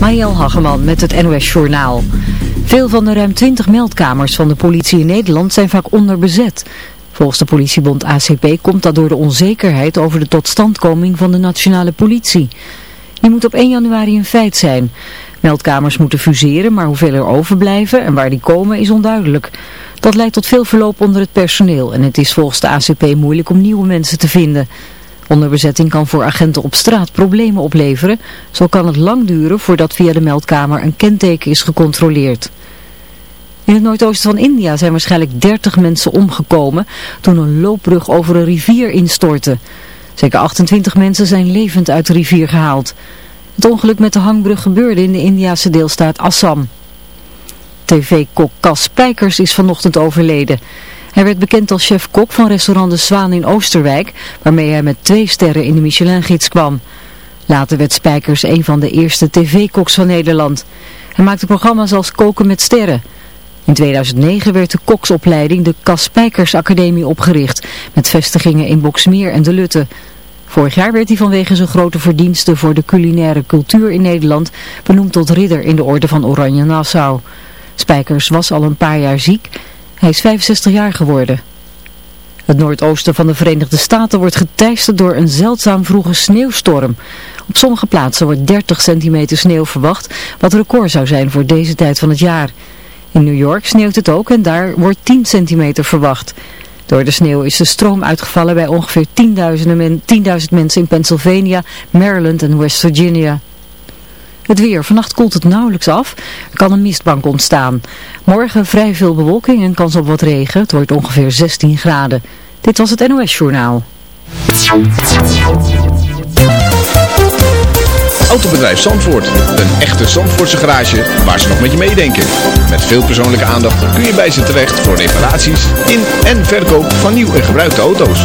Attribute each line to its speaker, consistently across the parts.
Speaker 1: Mariel Hageman met het NOS Journaal. Veel van de ruim 20 meldkamers van de politie in Nederland zijn vaak onderbezet. Volgens de politiebond ACP komt dat door de onzekerheid over de totstandkoming van de nationale politie. Die moet op 1 januari een feit zijn. Meldkamers moeten fuseren, maar hoeveel er overblijven en waar die komen is onduidelijk. Dat leidt tot veel verloop onder het personeel en het is volgens de ACP moeilijk om nieuwe mensen te vinden. Onderbezetting kan voor agenten op straat problemen opleveren. Zo kan het lang duren voordat via de meldkamer een kenteken is gecontroleerd. In het noordoosten van India zijn waarschijnlijk 30 mensen omgekomen toen een loopbrug over een rivier instortte. Zeker 28 mensen zijn levend uit de rivier gehaald. Het ongeluk met de hangbrug gebeurde in de Indiase deelstaat Assam. TV-kok Cas Spijkers is vanochtend overleden. Hij werd bekend als chef-kok van restaurant De Zwaan in Oosterwijk, waarmee hij met twee sterren in de Michelin-gids kwam. Later werd Spijkers een van de eerste tv-koks van Nederland. Hij maakte programma's als Koken met Sterren. In 2009 werd de koksopleiding de Cas Spijkers Academie opgericht, met vestigingen in Boksmeer en De Lutte. Vorig jaar werd hij vanwege zijn grote verdiensten voor de culinaire cultuur in Nederland benoemd tot ridder in de orde van Oranje Nassau. Spijkers was al een paar jaar ziek hij is 65 jaar geworden. Het noordoosten van de Verenigde Staten wordt geteisterd door een zeldzaam vroege sneeuwstorm. Op sommige plaatsen wordt 30 centimeter sneeuw verwacht, wat record zou zijn voor deze tijd van het jaar. In New York sneeuwt het ook en daar wordt 10 centimeter verwacht. Door de sneeuw is de stroom uitgevallen bij ongeveer 10.000 men, 10 mensen in Pennsylvania, Maryland en West Virginia. Het weer. Vannacht koelt het nauwelijks af. Er kan een mistbank ontstaan. Morgen vrij veel bewolking en kans op wat regen. Het wordt ongeveer 16 graden. Dit was het NOS Journaal.
Speaker 2: Autobedrijf Zandvoort. Een echte Zandvoortse garage waar ze nog met je meedenken. Met veel persoonlijke aandacht kun je bij ze terecht voor reparaties in en verkoop van nieuw en gebruikte auto's.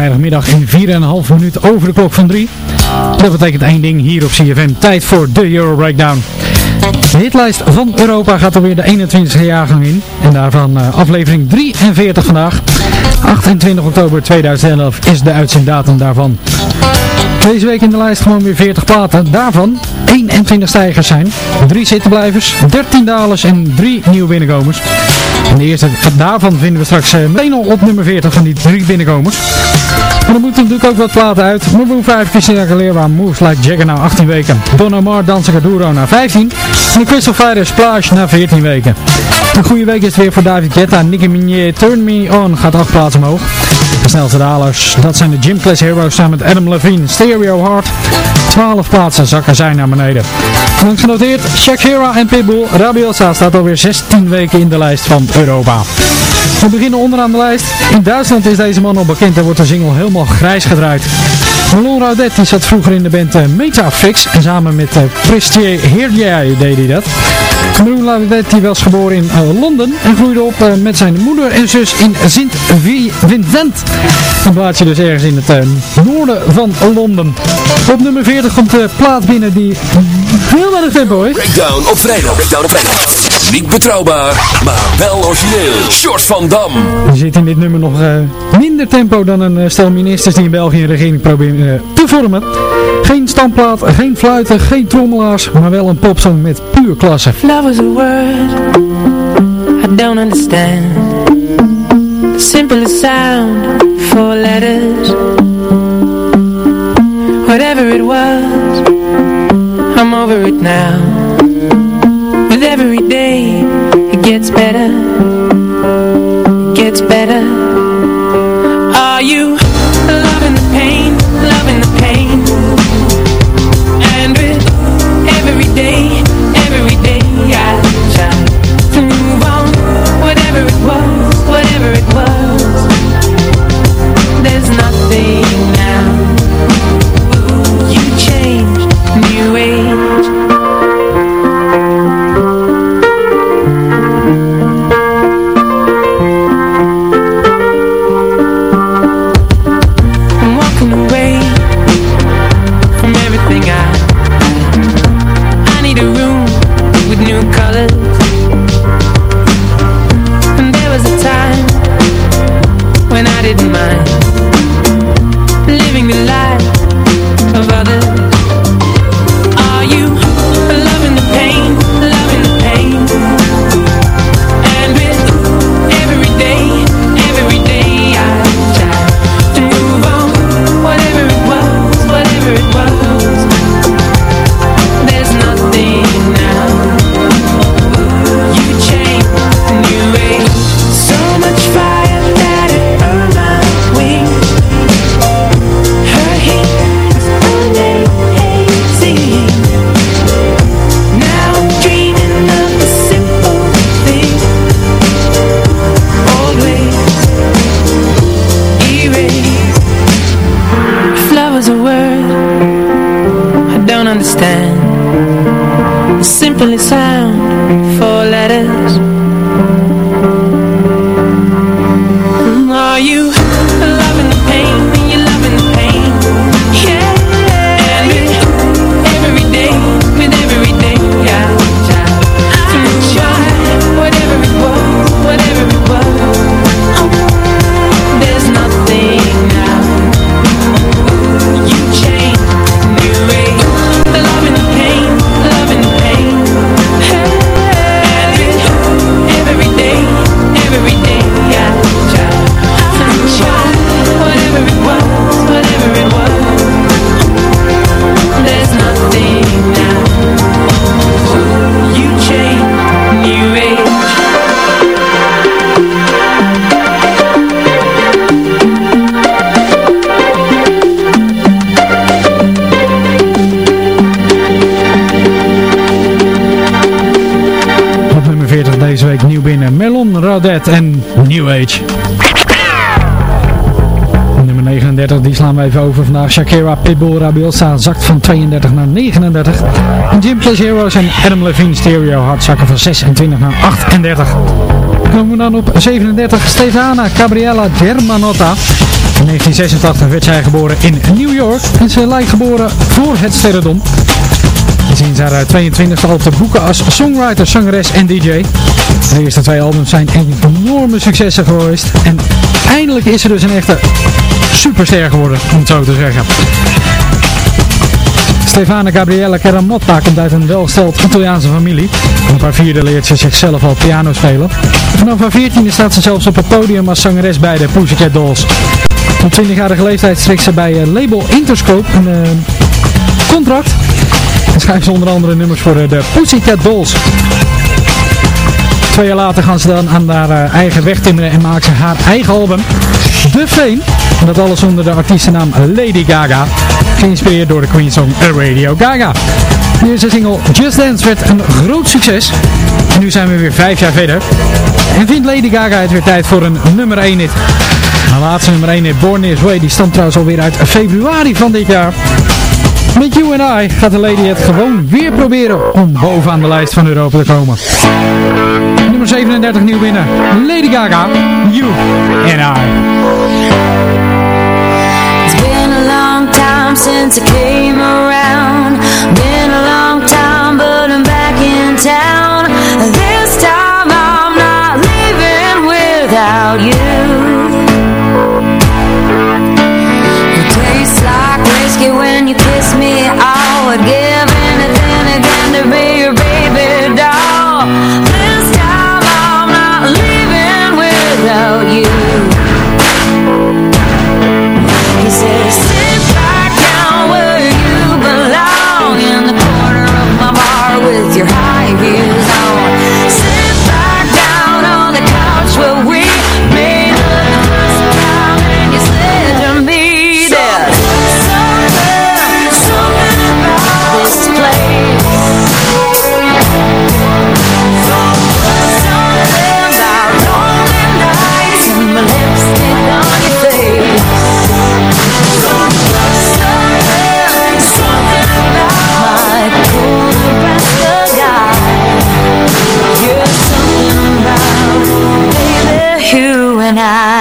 Speaker 3: Vrijdagmiddag in 4,5 minuut over de klok van 3. Dat betekent één ding hier op CFM. Tijd voor de Euro Breakdown. De hitlijst van Europa gaat alweer de 21e jaargang in. En daarvan eh, aflevering 43 vandaag. 28 oktober 2011 is de uitzenddatum daarvan. Deze week in de lijst gewoon weer 40 platen. Daarvan 21 stijgers zijn, 3 zittenblijvers, 13 dalers en 3 nieuwe binnenkomers. En de eerste daarvan vinden we straks eh, meteen op nummer 40 van die 3 binnenkomers. Maar er moeten natuurlijk ook wat platen uit. Maroon 5, Christina Aguilera, Moves Like Jagger na 18 weken. Don Omar, Danza Caduro na 15. En de Crystal Fighters, Splash na 14 weken. Een goede week is het weer voor David Guetta. Nicki Minaj, Turn Me On gaat 8 plaatsen omhoog. De snelste dalers, dat zijn de Gym Class Heroes samen met Adam Levine. Stereo Heart, 12 plaatsen zakken zij naar beneden. Genoteerd, Shakira en Pitbull. Rabiosa staat alweer 16 weken in de lijst van Europa. We beginnen onderaan de lijst. In Duitsland is deze man al bekend en wordt de single helemaal grijs gedraaid. Malon Raudet zat vroeger in de band uh, Metafix en samen met uh, Prestier Heerjai deed hij dat. Cameron Lavetti was geboren in uh, Londen en groeide op met zijn moeder en zus in Sint-Vincent. Een plaatsje dus ergens in het noorden van Londen. Op nummer 40 komt de plaat binnen die heel weinig tempo heeft.
Speaker 4: Breakdown op vrijdag. Breakdown op vrijdag. Niet betrouwbaar, maar wel origineel. Short van Dam.
Speaker 3: Er zit in dit nummer nog minder tempo dan een stel ministers die in België een regering proberen te vormen. Geen standplaat, geen fluiten, geen trommelaars, maar wel een popsong met puur klasse.
Speaker 5: Love is a word I don't understand The simplest sound, four letters Whatever it was, I'm over it now. With every day, it gets better
Speaker 3: slaan we even over vandaag. Shakira Pitbull Rabielsa zakt van 32 naar 39. En Jim Plays Heroes en Adam Levine Stereo Hard zakken van 26 naar 38. Dan komen we dan op 37 Stefana Gabriella Germanotta. In 1986 werd zij geboren in New York en ze lijkt geboren voor het sterrendom. Sinds haar 22e al te boeken als songwriter, zangeres en DJ. De eerste twee albums zijn enorme successen geweest. En eindelijk is ze dus een echte superster geworden, om het zo te zeggen. Stefana Gabriella Caramotta komt uit een welgesteld Italiaanse familie. Op haar vierde leert ze zichzelf al piano spelen. En vanaf haar veertiende staat ze zelfs op het podium als zangeres bij de Pussycat Dolls. Op 20-jarige leeftijd strikt ze bij eh, label Interscope een eh, contract. En schrijft ze onder andere nummers voor eh, de Pussycat Dolls. Twee jaar later gaan ze dan aan haar eh, eigen weg timmeren en maken ze haar eigen album, The Fame. En dat alles onder de artiestennaam Lady Gaga. Geïnspireerd door de Queen song Radio Gaga. De single Just Dance werd een groot succes. En nu zijn we weer vijf jaar verder. En vindt Lady Gaga het weer tijd voor een nummer 1 hit. Haar laatste nummer 1 hit, Born This Way, die stamt trouwens alweer uit februari van dit jaar. Met You and I gaat de lady het gewoon weer proberen om bovenaan de lijst van Europa te komen. Nummer 37 nieuw binnen. Lady Gaga, You and I.
Speaker 6: It's been a long time since came around. And I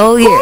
Speaker 7: Oh yeah.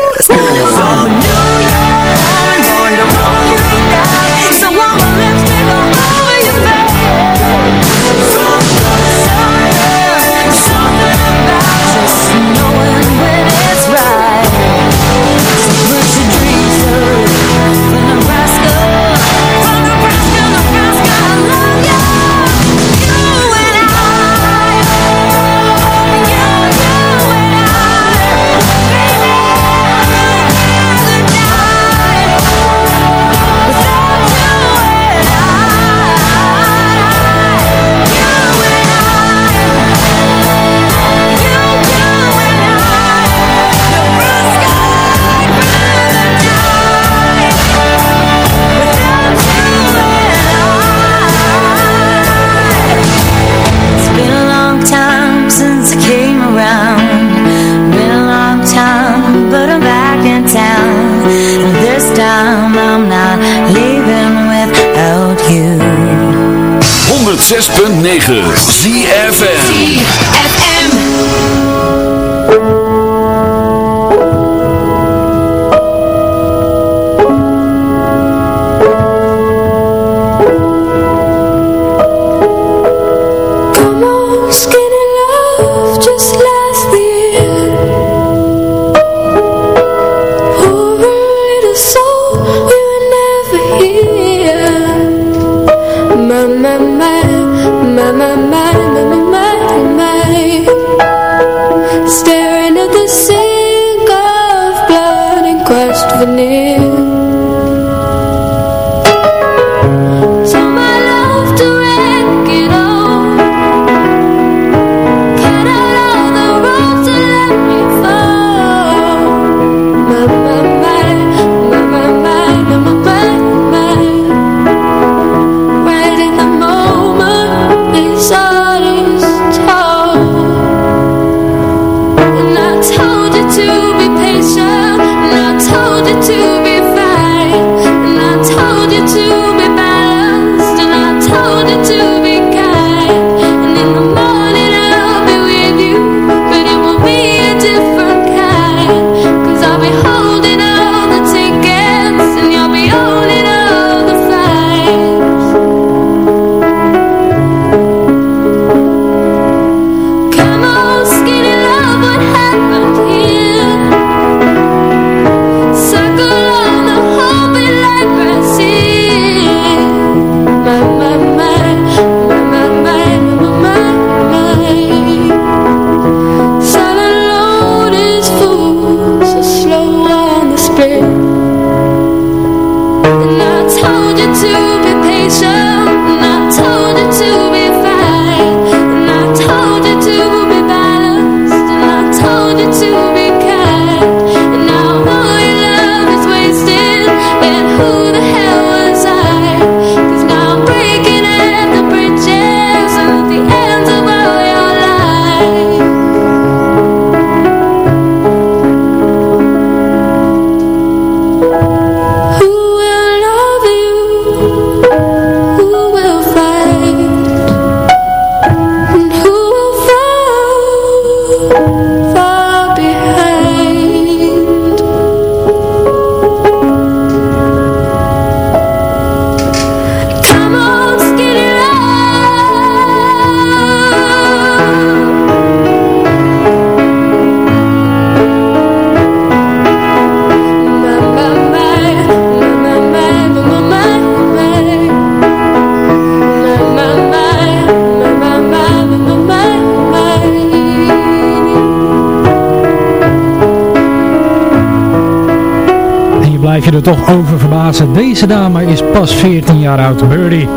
Speaker 7: toch over verbazen. Deze dame is pas 14 jaar oud, Birdie.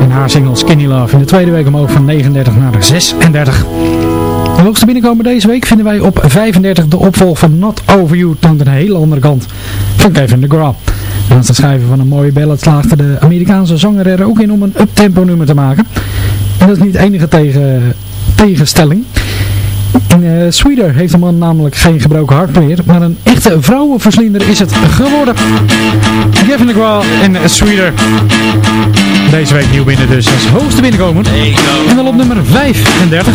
Speaker 7: En haar single Skinny Love in de tweede week omhoog van 39 naar 36. De hoogste binnenkomen deze week vinden wij op 35 de opvolg van Not Over You, dan de hele andere kant van Kevin DeGraw. Naast het schrijven van een mooie ballad slaagde de Amerikaanse zanger ook in om een uptempo nummer te maken. En dat is niet enige tegen, tegenstelling. Uh, Sweeter heeft de man namelijk geen gebroken hart meer, maar een echte vrouwenverslinder is het geworden. Gavin DeGraw en Sweeter. Deze week nieuw binnen dus als hoogste binnenkomen. En dan op nummer 35.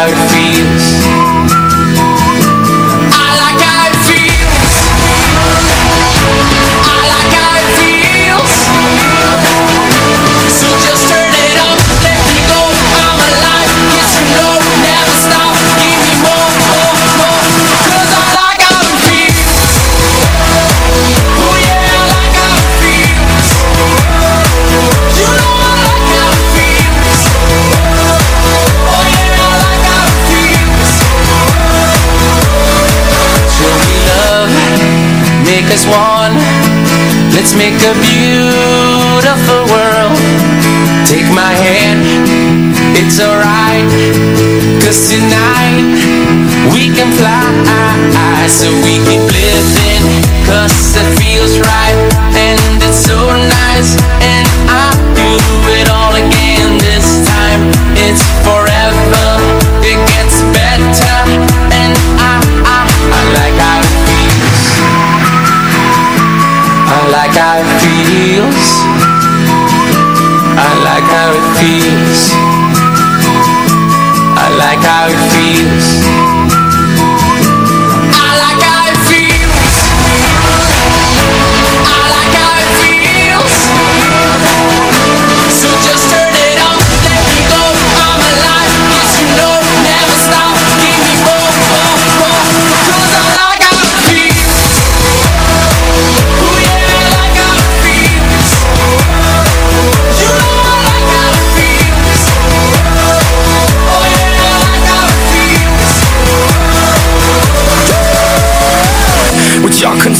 Speaker 5: how make a beautiful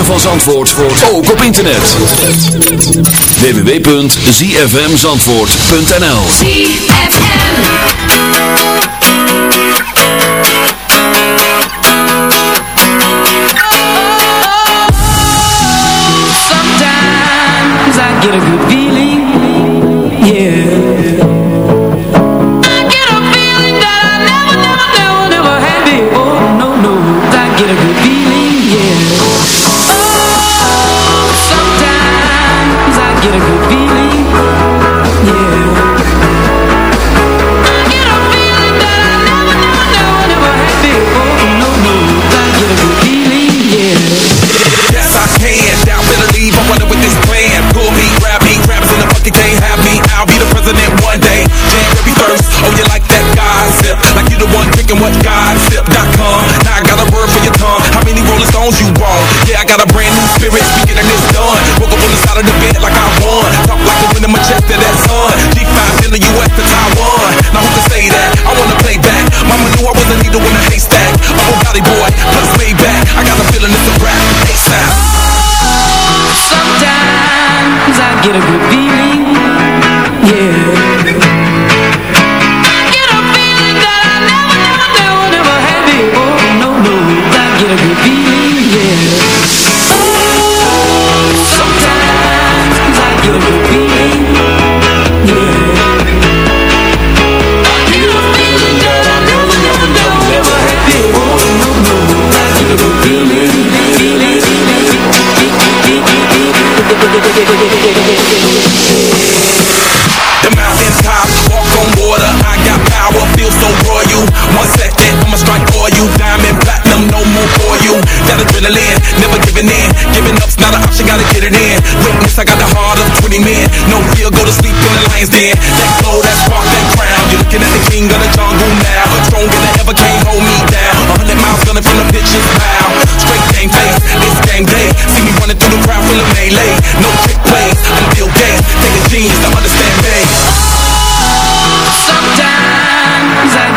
Speaker 4: ritme van Zandvoort ook op internet. www.zfmzandvoort.nl
Speaker 8: Sometimes I get a good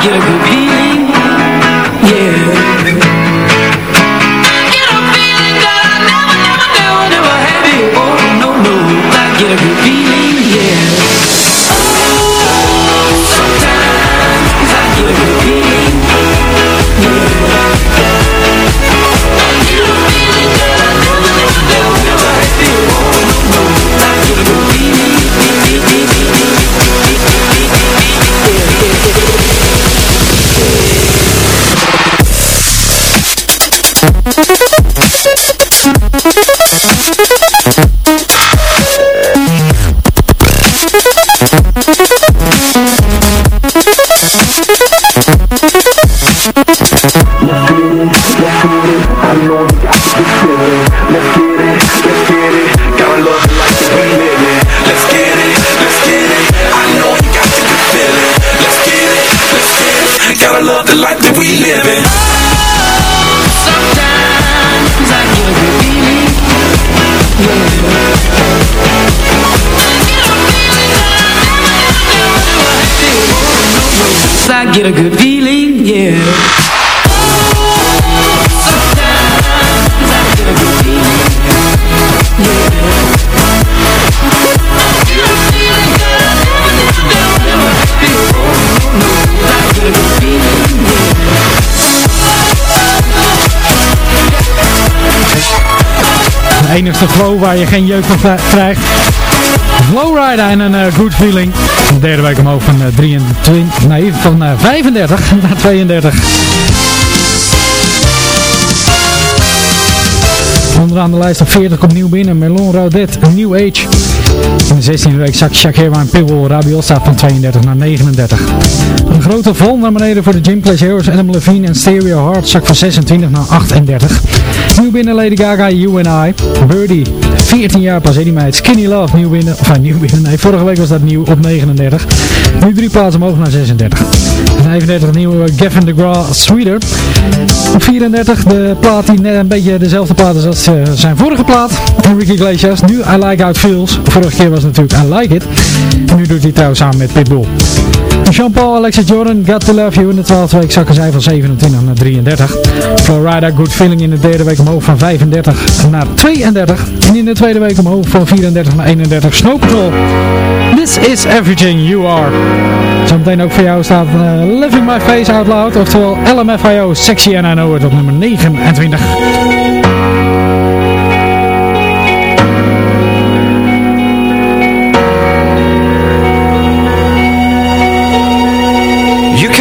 Speaker 8: get a good feeling, yeah.
Speaker 9: Life that we live in.
Speaker 8: Sometimes I get feeling. I get a good feeling, yeah.
Speaker 3: Enigste flow waar je geen jeuk van krijgt. Flowrider en een eh, good feeling. De derde week omhoog van eh, 23, nee, van eh, 35 naar 32. Onderaan de lijst op 40 komt nieuw binnen. Melon Raudet, New Age. In de 16e week zakt Shakira en Pitbull Rabiosa van 32 naar 39. Een grote val naar beneden voor de Gym Clash Heroes, Adam Levine en Stereo Heart zakt van 26 naar 38. Nieuw binnen Lady Gaga, You and I. Birdie, 14 jaar pas, hè, die meid. Skinny Love, nieuw binnen. Nieuw binnen, vorige week was dat nieuw op 39. Nu drie plaatsen omhoog naar 36. 35 nieuwe Gavin DeGraw, Sweeter. Op 34 de plaat die net een beetje dezelfde plaat is als eh, zijn vorige plaat. Enrique Iglesias, nu I Like How It Feels. Vorige keer was het natuurlijk I Like It. Nu doet hij trouwens samen met Pitbull. Jean-Paul, Alexa Jordan, Got To Love You. In de 12e week zakken zij van 27 naar 33. Florida, Good Feeling in de derde week omhoog van 35 naar 32. En in de tweede week omhoog van 34 naar 31. Snow Patrol. This is everything you are. Zometeen ook voor jou staat eh, Living My Face Out Loud. Oftewel LMFIO, Sexy and I Know It op nummer 29.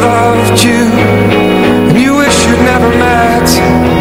Speaker 10: Loved you And you wish you'd never met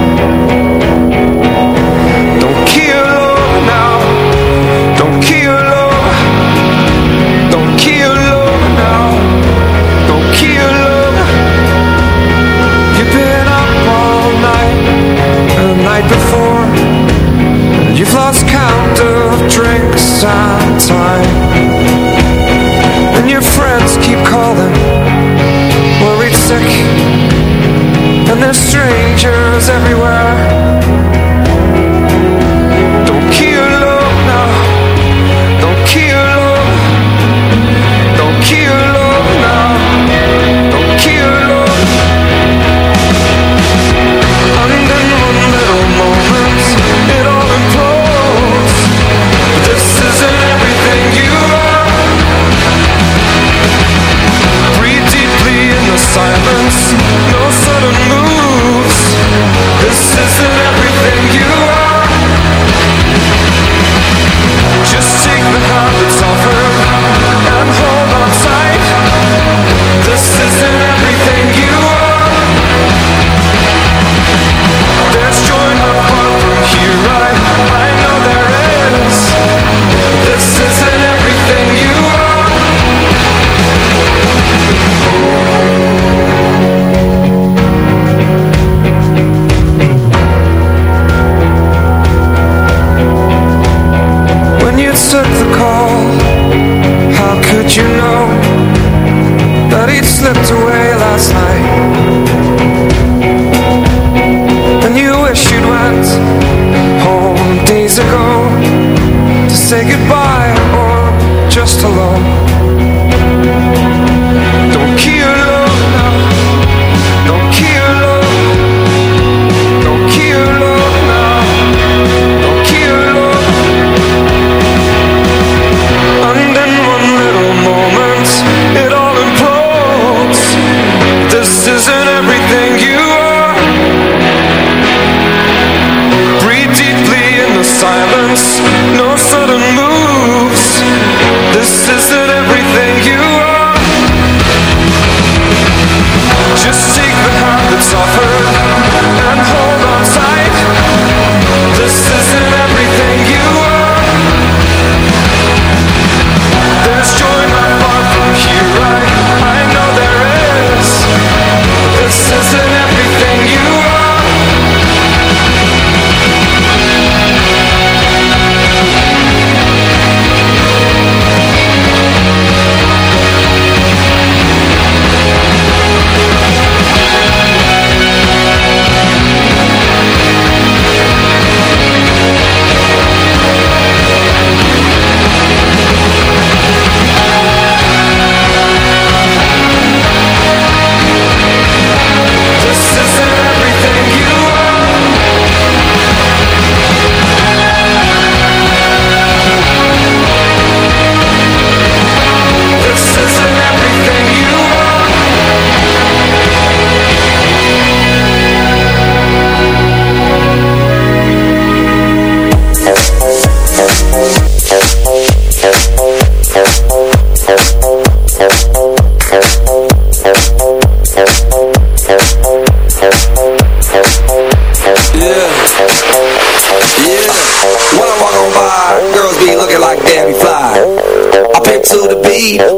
Speaker 11: to the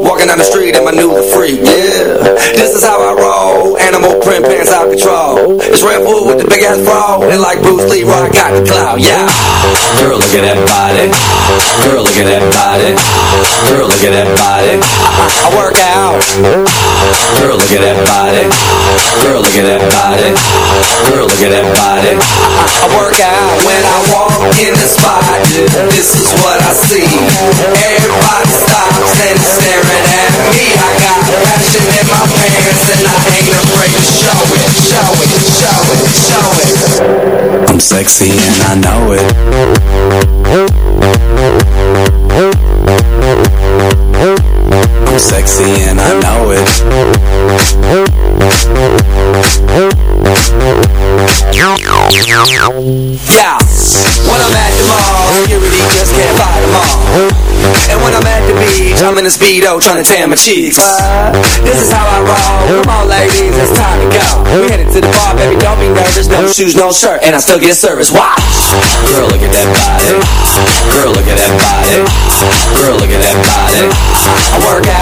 Speaker 11: walking down the street in my new freak. Yeah. This is how I roll. Animal print pants out control. It's Red Bull with the big ass bra. And like Bruce Lee, I got the clout. Yeah. Girl, look at that body. Girl, look at that body. Girl, look at that body. I, I work out. Girl, look at that body. Girl, look at that body. Girl, look at that body. I, I work out when I walk in the spot. This is what I see. Everybody stops and staring at me. I got passion in my pants and I ain't afraid to show it, show it, show it, show it. I'm sexy and I know it. Sexy and I know it. Yeah, when I'm at the mall, security just can't buy them all. And when I'm at the beach, I'm in a speedo trying to tan my cheeks. But this is how I roll. Come on, ladies, it's time to go. We headed to the bar, baby, don't be nervous. No shoes, no shirt, and I still get service. Watch. Girl, look at that body. Girl, look at that body. Girl, look at that body. I work out.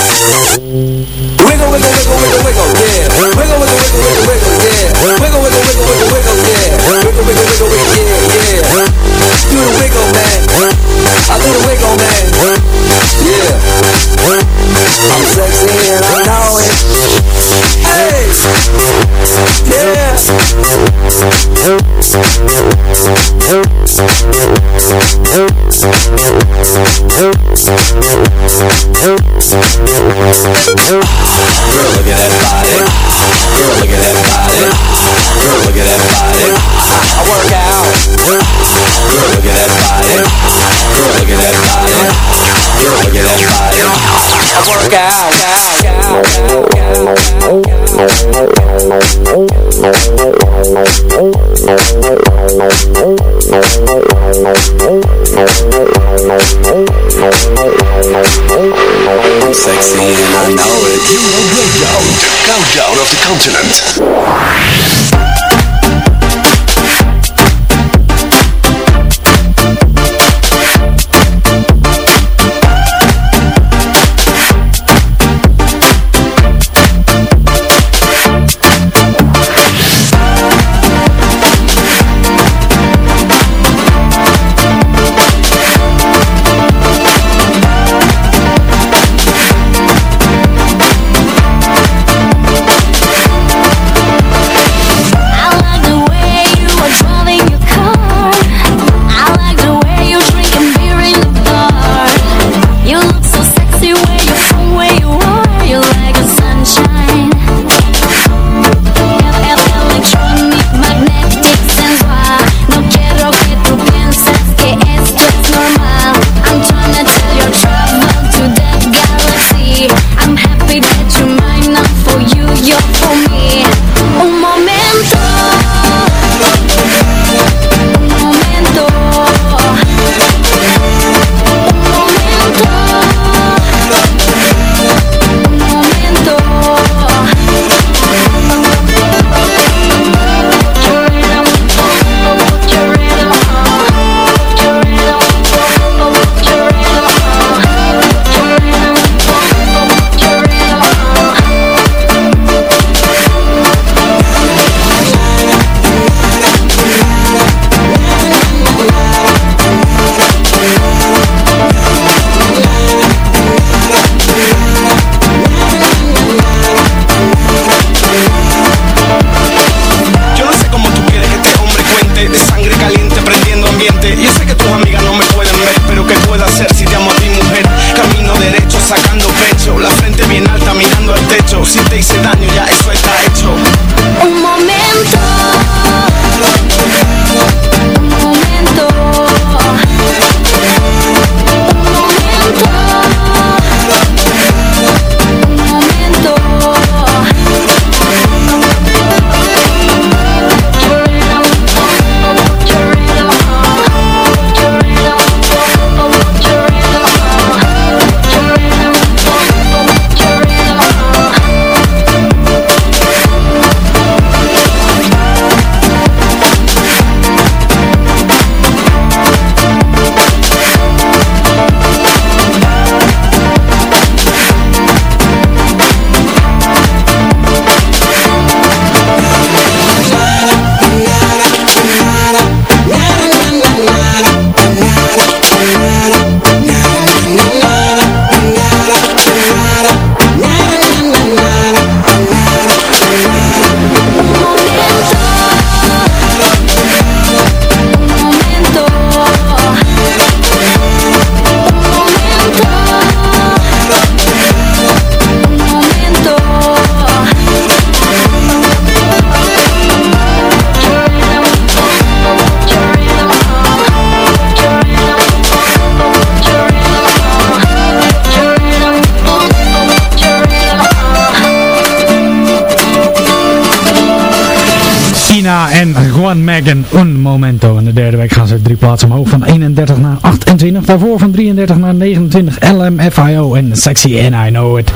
Speaker 12: Megan Un Momento. In de derde week gaan ze drie plaatsen omhoog van 31 naar 28. Daarvoor van 33 naar 29 LMFIO en Sexy and I Know It.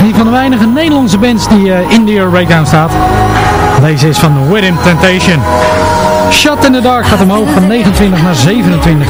Speaker 12: Een van de weinige Nederlandse bands die uh, in de Breakdown staat. Deze is van With Him Temptation. Shot in the Dark gaat omhoog van 29 naar 27.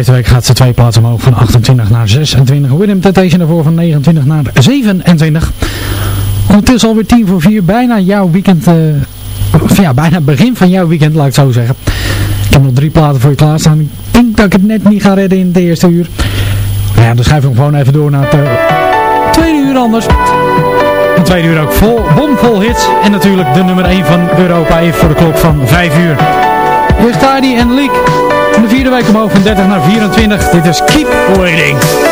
Speaker 3: Week gaat ze twee plaatsen omhoog van 28 naar 26. Willem Temptation ervoor van 29 naar 27. Ondertussen alweer 10 voor 4. Bijna jouw weekend... eh, ja, bijna begin van jouw weekend, laat ik het zo zeggen. Ik heb nog drie platen voor je klaarstaan. Ik denk dat ik het net niet ga redden in het eerste uur. Maar ja, dan schuiven we gewoon even door naar het eh, tweede uur anders. Een tweede uur ook vol, bomvol hits. En natuurlijk de nummer 1 van Europa even voor de klok van 5 uur. Hier is Tidy en Leak. De vierde week omhoog van 30 naar 24. Dit is Keep Waiting.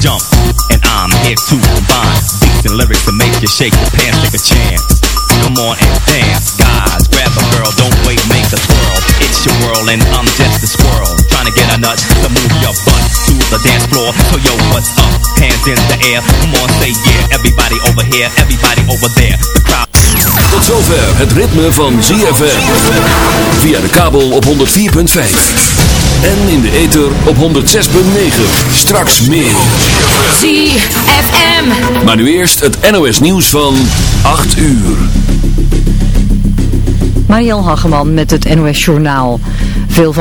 Speaker 13: jump. And I'm here to combine beats and lyrics to make you shake your pants, take a chance. Come on and dance, guys. Grab a girl, don't wait, make a twirl. It's your world, and I'm just a squirrel. Trying to get a nut to move your butt to the dance floor. So yo, what's up? Hands in the air. Come on, say yeah. Everybody over here, everybody over there. The crowd.
Speaker 4: Tot zover het ritme van ZFM. Via de kabel op 104.5. En in de ether op 106.9. Straks meer.
Speaker 14: ZFM.
Speaker 4: Maar nu eerst het NOS nieuws van 8 uur.
Speaker 1: Mariel Hageman met het NOS Journaal. Veel van